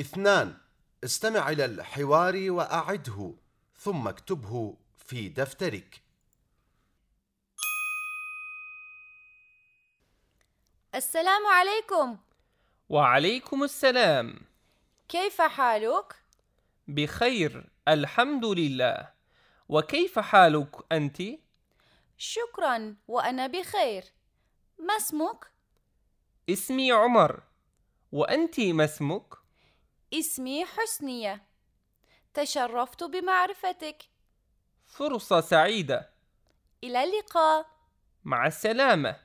اثنان استمع إلى الحوار وأعده ثم اكتبه في دفترك السلام عليكم وعليكم السلام كيف حالك؟ بخير الحمد لله وكيف حالك أنت؟ شكرا وأنا بخير ما اسمك؟ اسمي عمر وأنت ما اسمك؟ اسمي حسنية. تشرفت بمعرفتك. فرصة سعيدة. إلى اللقاء. مع السلامة.